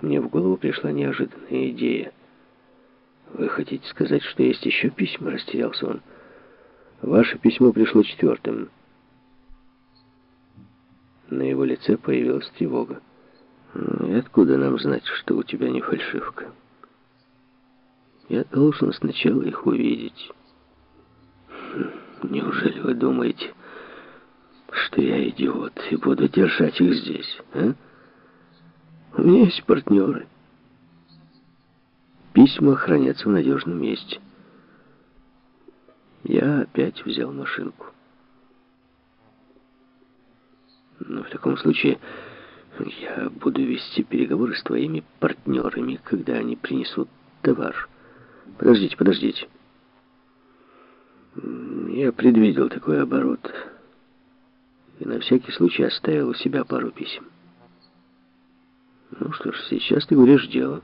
Мне в голову пришла неожиданная идея. «Вы хотите сказать, что есть еще письма?» — растерялся он. «Ваше письмо пришло четвертым». На его лице появилась тревога. «И откуда нам знать, что у тебя не фальшивка?» «Я должен сначала их увидеть». «Неужели вы думаете, что я идиот и буду держать их здесь, а? У меня есть партнеры». Письма хранятся в надежном месте. Я опять взял машинку. Но в таком случае я буду вести переговоры с твоими партнерами, когда они принесут товар. Подождите, подождите. Я предвидел такой оборот. И на всякий случай оставил у себя пару писем. Ну что ж, сейчас ты говоришь дело.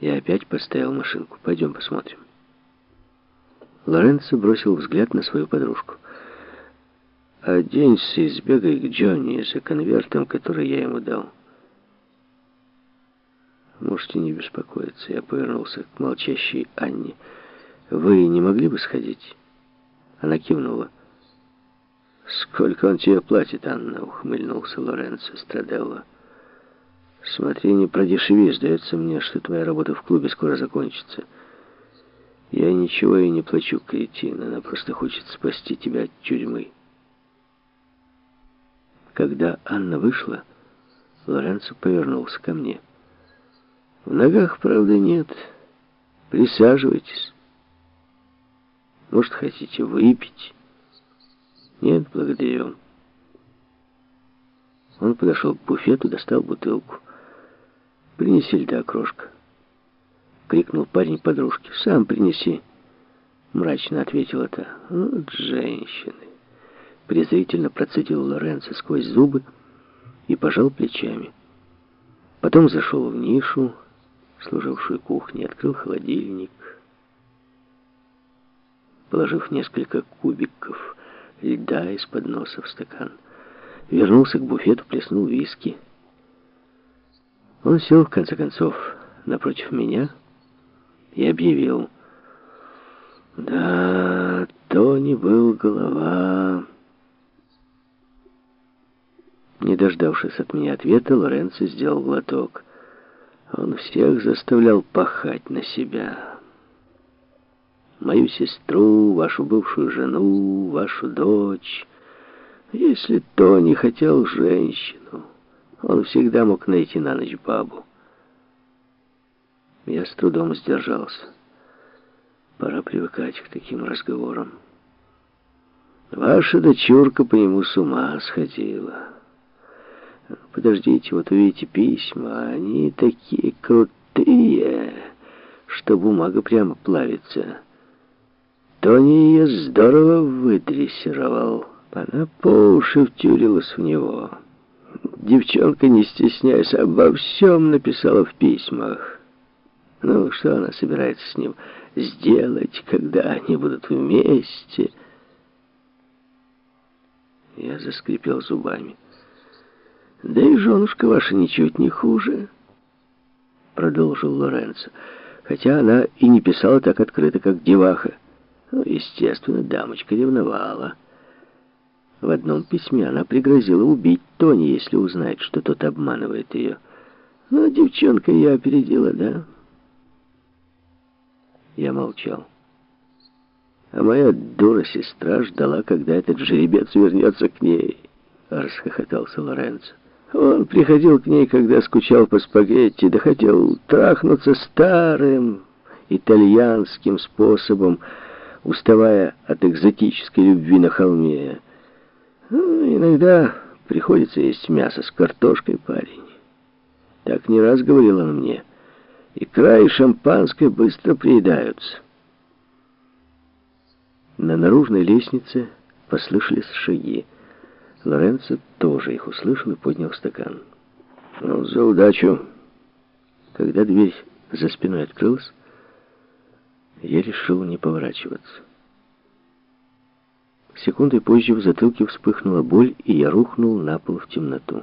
Я опять поставил машинку. Пойдем посмотрим. Лоренцо бросил взгляд на свою подружку. «Оденься и сбегай к Джонни за конвертом, который я ему дал». «Можете не беспокоиться». Я повернулся к молчащей Анне. «Вы не могли бы сходить?» Она кивнула. «Сколько он тебе платит, Анна?» — ухмыльнулся Лоренцо Страделло. Смотри, не продешеви, сдается мне, что твоя работа в клубе скоро закончится. Я ничего и не плачу, кретин. Она просто хочет спасти тебя от тюрьмы. Когда Анна вышла, Лоренцо повернулся ко мне. В ногах, правда, нет. Присаживайтесь. Может, хотите выпить? Нет, благодарю. Он подошел к буфету, достал бутылку. «Принеси льда, крошка!» — крикнул парень подружке. «Сам принеси!» — мрачно ответила та. «Вот женщины!» Презрительно процедил Лоренцо сквозь зубы и пожал плечами. Потом зашел в нишу, служившую кухней, открыл холодильник. Положив несколько кубиков льда из-под носа в стакан, вернулся к буфету, плеснул виски — он сел, в конце концов, напротив меня и объявил. Да, Тони был голова. Не дождавшись от меня ответа, Лоренцо сделал глоток. Он всех заставлял пахать на себя. Мою сестру, вашу бывшую жену, вашу дочь. Если Тони хотел женщину... Он всегда мог найти на ночь бабу. Я с трудом сдержался. Пора привыкать к таким разговорам. Ваша дочурка по нему с ума сходила. Подождите, вот увидите письма. Они такие крутые, что бумага прямо плавится. Тони ее здорово выдрессировал. Она по уши втюрилась в него. Девчонка, не стесняясь, обо всем написала в письмах. Ну, что она собирается с ним сделать, когда они будут вместе? Я заскрипел зубами. Да и женушка ваша ничуть не хуже, продолжил Лоренцо. Хотя она и не писала так открыто, как деваха. Ну, естественно, дамочка ревновала. В одном письме она пригрозила убить Тони, если узнает, что тот обманывает ее. Ну, девчонка ее опередила, да? Я молчал. А моя дура-сестра ждала, когда этот жеребец вернется к ней. Расхохотался Лоренцо. Он приходил к ней, когда скучал по спагетти, да хотел трахнуться старым итальянским способом, уставая от экзотической любви на холме. Ну, иногда приходится есть мясо с картошкой, парень. Так не раз говорил он мне. Икра и шампанское быстро приедаются. На наружной лестнице послышались шаги. Лоренцо тоже их услышал и поднял стакан. Ну, за удачу. Когда дверь за спиной открылась, я решил не поворачиваться. Секундой позже в затылке вспыхнула боль, и я рухнул на пол в темноту.